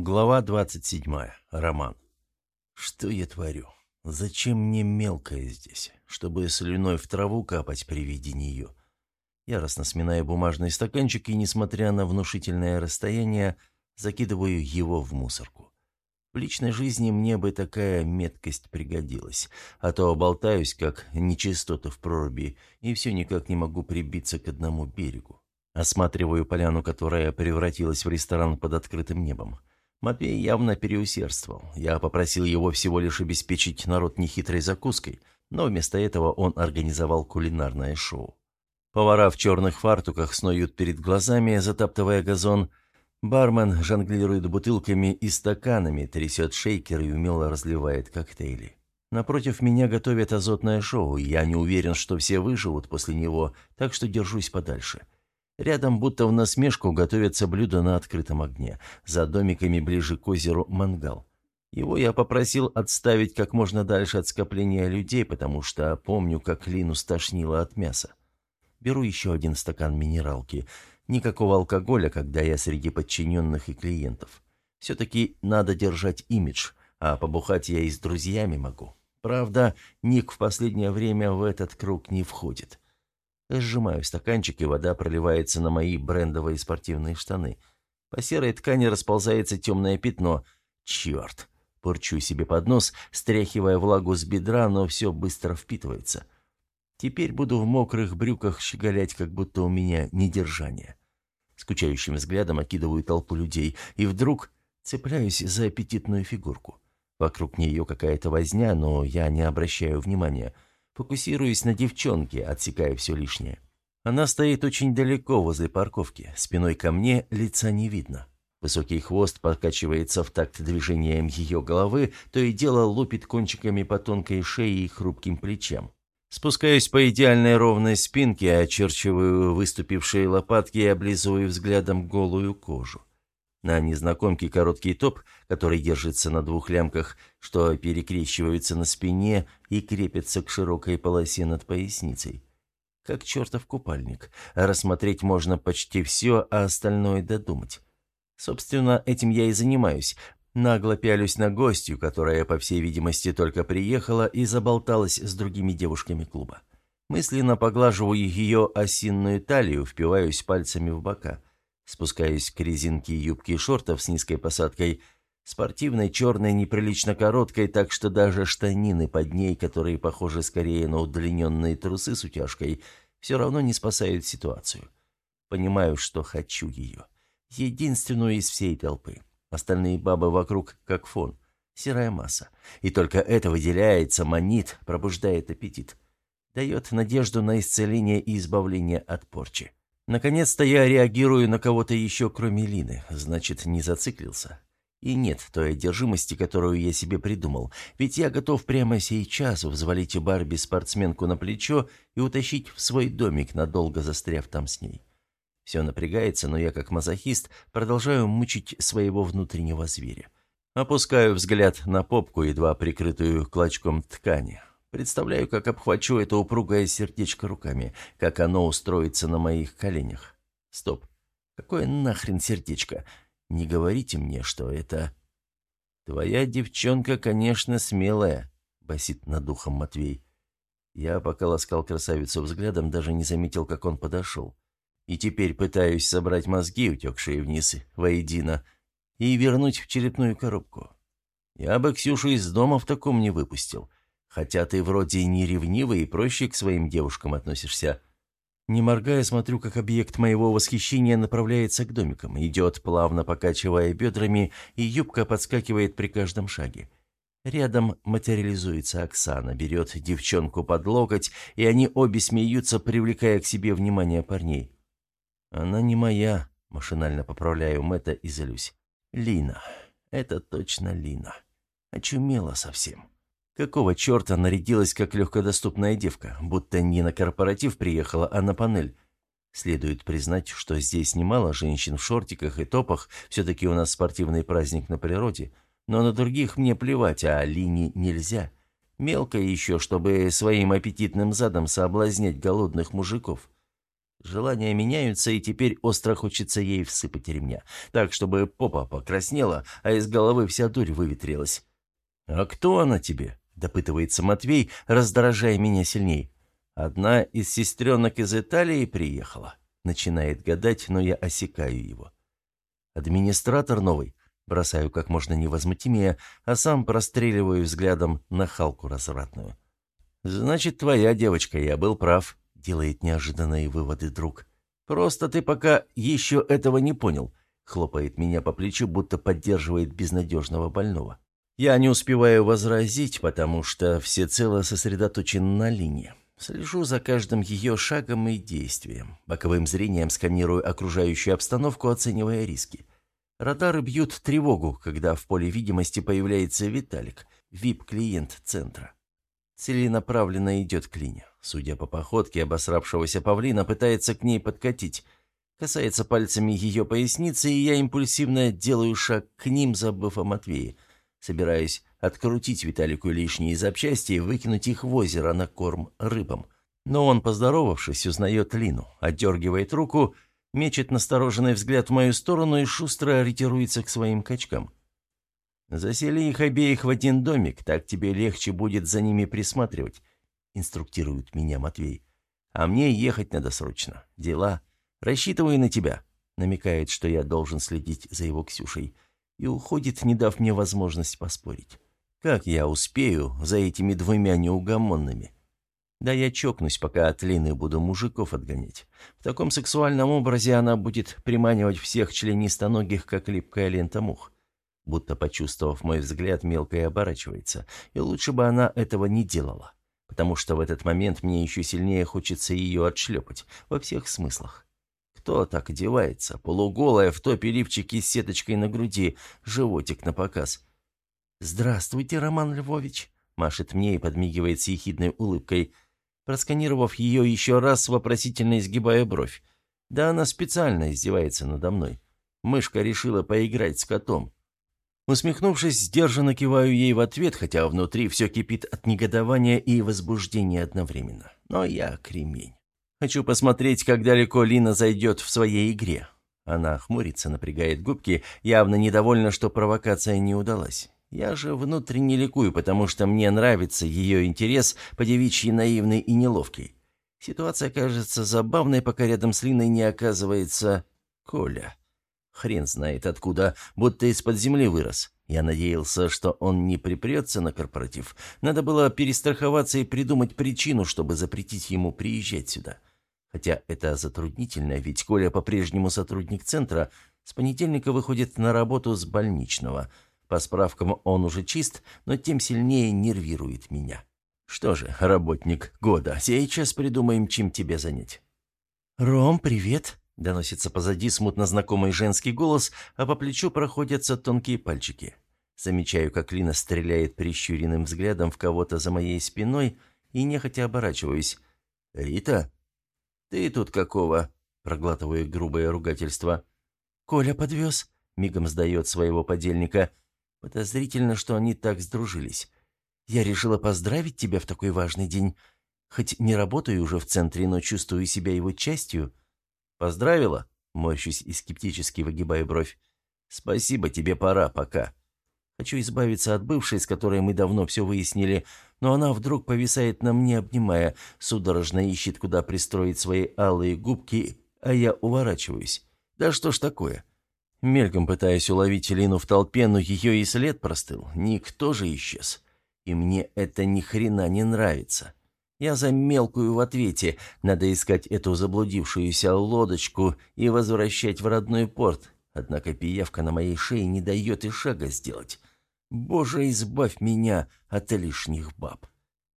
Глава 27. Роман. Что я творю? Зачем мне мелкое здесь? Чтобы слюной в траву капать при виде нее. Яростно сминая бумажный стаканчик и, несмотря на внушительное расстояние, закидываю его в мусорку. В личной жизни мне бы такая меткость пригодилась, а то болтаюсь, как нечистота в проруби, и все никак не могу прибиться к одному берегу. Осматриваю поляну, которая превратилась в ресторан под открытым небом. Матвей явно переусердствовал. Я попросил его всего лишь обеспечить народ нехитрой закуской, но вместо этого он организовал кулинарное шоу. Повара в черных фартуках снуют перед глазами, затаптывая газон. Бармен жонглирует бутылками и стаканами, трясет шейкер и умело разливает коктейли. Напротив меня готовят азотное шоу, и я не уверен, что все выживут после него, так что держусь подальше. — Рядом, будто в насмешку, готовятся блюда на открытом огне. За домиками ближе к озеру мангал. Его я попросил отставить как можно дальше от скопления людей, потому что помню, как Лину стошнило от мяса. Беру еще один стакан минералки. Никакого алкоголя, когда я среди подчиненных и клиентов. Все-таки надо держать имидж, а побухать я и с друзьями могу. Правда, Ник в последнее время в этот круг не входит. Сжимаю стаканчик, и вода проливается на мои брендовые спортивные штаны. По серой ткани расползается темное пятно. Черт! Порчу себе под нос, стряхивая влагу с бедра, но все быстро впитывается. Теперь буду в мокрых брюках щеголять, как будто у меня недержание. Скучающим взглядом окидываю толпу людей, и вдруг цепляюсь за аппетитную фигурку. Вокруг нее какая-то возня, но я не обращаю внимания — Фокусируюсь на девчонке, отсекая все лишнее. Она стоит очень далеко возле парковки, спиной ко мне лица не видно. Высокий хвост покачивается в такт движением ее головы, то и дело лупит кончиками по тонкой шее и хрупким плечам. Спускаюсь по идеальной ровной спинке, очерчиваю выступившие лопатки и облизываю взглядом голую кожу. На незнакомке короткий топ, который держится на двух лямках, что перекрещиваются на спине и крепятся к широкой полосе над поясницей. Как чертов купальник. Рассмотреть можно почти все, а остальное додумать. Собственно, этим я и занимаюсь. Нагло пялюсь на гостью, которая, по всей видимости, только приехала и заболталась с другими девушками клуба. Мысленно поглаживаю ее осинную талию, впиваюсь пальцами в бока – Спускаюсь к резинке юбки и шортов с низкой посадкой, спортивной, черной, неприлично короткой, так что даже штанины под ней, которые похожи скорее на удлиненные трусы с утяжкой, все равно не спасают ситуацию. Понимаю, что хочу ее. Единственную из всей толпы. Остальные бабы вокруг как фон. Серая масса. И только это выделяется, манит, пробуждает аппетит. Дает надежду на исцеление и избавление от порчи. Наконец-то я реагирую на кого-то еще, кроме Лины. Значит, не зациклился. И нет той одержимости, которую я себе придумал. Ведь я готов прямо сейчас взвалить Барби спортсменку на плечо и утащить в свой домик, надолго застряв там с ней. Все напрягается, но я, как мазохист, продолжаю мучить своего внутреннего зверя. Опускаю взгляд на попку, едва прикрытую клочком ткани. Представляю, как обхвачу это упругое сердечко руками, как оно устроится на моих коленях. Стоп. Какое нахрен сердечко? Не говорите мне, что это... Твоя девчонка, конечно, смелая, басит над духом Матвей. Я, пока ласкал красавицу взглядом, даже не заметил, как он подошел. И теперь пытаюсь собрать мозги, утекшие вниз, воедино, и вернуть в черепную коробку. Я бы Ксюшу из дома в таком не выпустил. Хотя ты вроде не ревнивый и проще к своим девушкам относишься. Не моргая, смотрю, как объект моего восхищения направляется к домикам. Идет, плавно покачивая бедрами, и юбка подскакивает при каждом шаге. Рядом материализуется Оксана, берет девчонку под локоть, и они обе смеются, привлекая к себе внимание парней. «Она не моя», — машинально поправляю Мэтта и злюсь. «Лина. Это точно Лина. Очумела совсем». Какого черта нарядилась как легкодоступная девка, будто не на корпоратив приехала, а на панель? Следует признать, что здесь немало женщин в шортиках и топах, все-таки у нас спортивный праздник на природе, но на других мне плевать, а Лине нельзя. Мелко еще, чтобы своим аппетитным задом соблазнять голодных мужиков. Желания меняются, и теперь остро хочется ей всыпать ремня, так, чтобы попа покраснела, а из головы вся дурь выветрилась. «А кто она тебе?» — допытывается Матвей, раздражая меня сильней. «Одна из сестренок из Италии приехала». Начинает гадать, но я осекаю его. «Администратор новый?» Бросаю как можно невозмутимее, а сам простреливаю взглядом на Халку развратную. «Значит, твоя девочка, я был прав», — делает неожиданные выводы друг. «Просто ты пока еще этого не понял», — хлопает меня по плечу, будто поддерживает безнадежного больного. Я не успеваю возразить, потому что всецело сосредоточен на линии. Слежу за каждым ее шагом и действием. Боковым зрением сканирую окружающую обстановку, оценивая риски. Радары бьют тревогу, когда в поле видимости появляется Виталик, вип-клиент центра. Целенаправленно идет к Лине. Судя по походке обосравшегося павлина, пытается к ней подкатить. Касается пальцами ее поясницы, и я импульсивно делаю шаг к ним, забыв о Матвее. Собираюсь открутить Виталику лишние запчасти и выкинуть их в озеро на корм рыбам. Но он, поздоровавшись, узнает Лину, отдергивает руку, мечет настороженный взгляд в мою сторону и шустро ориентируется к своим качкам. «Засели их обеих в один домик, так тебе легче будет за ними присматривать», — инструктирует меня Матвей. «А мне ехать надо срочно. Дела. Рассчитываю на тебя», — намекает, что я должен следить за его Ксюшей, и уходит, не дав мне возможность поспорить. «Как я успею за этими двумя неугомонными?» Да я чокнусь, пока от Лины буду мужиков отгонять. В таком сексуальном образе она будет приманивать всех членистоногих, как липкая лента мух будто почувствовав мой взгляд, мелкая оборачивается. И лучше бы она этого не делала, потому что в этот момент мне еще сильнее хочется ее отшлепать, во всех смыслах. Кто так одевается? Полуголая, в топе лифчики с сеточкой на груди, животик на показ. «Здравствуйте, Роман Львович», — машет мне и подмигивает с ехидной улыбкой, просканировав ее еще раз, вопросительно изгибая бровь. Да она специально издевается надо мной. Мышка решила поиграть с котом. Усмехнувшись, сдержанно киваю ей в ответ, хотя внутри все кипит от негодования и возбуждения одновременно. Но я кремень. Хочу посмотреть, как далеко Лина зайдет в своей игре. Она хмурится, напрягает губки, явно недовольна, что провокация не удалась. Я же внутренне ликую, потому что мне нравится ее интерес, по-девичьи наивный и неловкий. Ситуация кажется забавной, пока рядом с Линой не оказывается Коля. Хрен знает откуда, будто из-под земли вырос. Я надеялся, что он не припрется на корпоратив. Надо было перестраховаться и придумать причину, чтобы запретить ему приезжать сюда. Хотя это затруднительно, ведь Коля по-прежнему сотрудник центра, с понедельника выходит на работу с больничного. По справкам он уже чист, но тем сильнее нервирует меня. Что же, работник года, сейчас придумаем, чем тебя занять. «Ром, привет!» Доносится позади смутно знакомый женский голос, а по плечу проходятся тонкие пальчики. Замечаю, как Лина стреляет прищуренным взглядом в кого-то за моей спиной и нехотя оборачиваюсь. «Рита? Ты тут какого?» Проглатываю грубое ругательство. «Коля подвез», — мигом сдает своего подельника. Подозрительно, что они так сдружились. «Я решила поздравить тебя в такой важный день. Хоть не работаю уже в центре, но чувствую себя его частью». «Поздравила?» — морщусь и скептически выгибаю бровь. «Спасибо, тебе пора, пока». Хочу избавиться от бывшей, с которой мы давно все выяснили, но она вдруг повисает на мне, обнимая, судорожно ищет, куда пристроить свои алые губки, а я уворачиваюсь. Да что ж такое? Мельком пытаясь уловить Лину в толпе, но ее и след простыл. Никто же исчез. И мне это ни хрена не нравится. Я за мелкую в ответе. Надо искать эту заблудившуюся лодочку и возвращать в родной порт. Однако пиявка на моей шее не дает и шага сделать. Боже, избавь меня от лишних баб.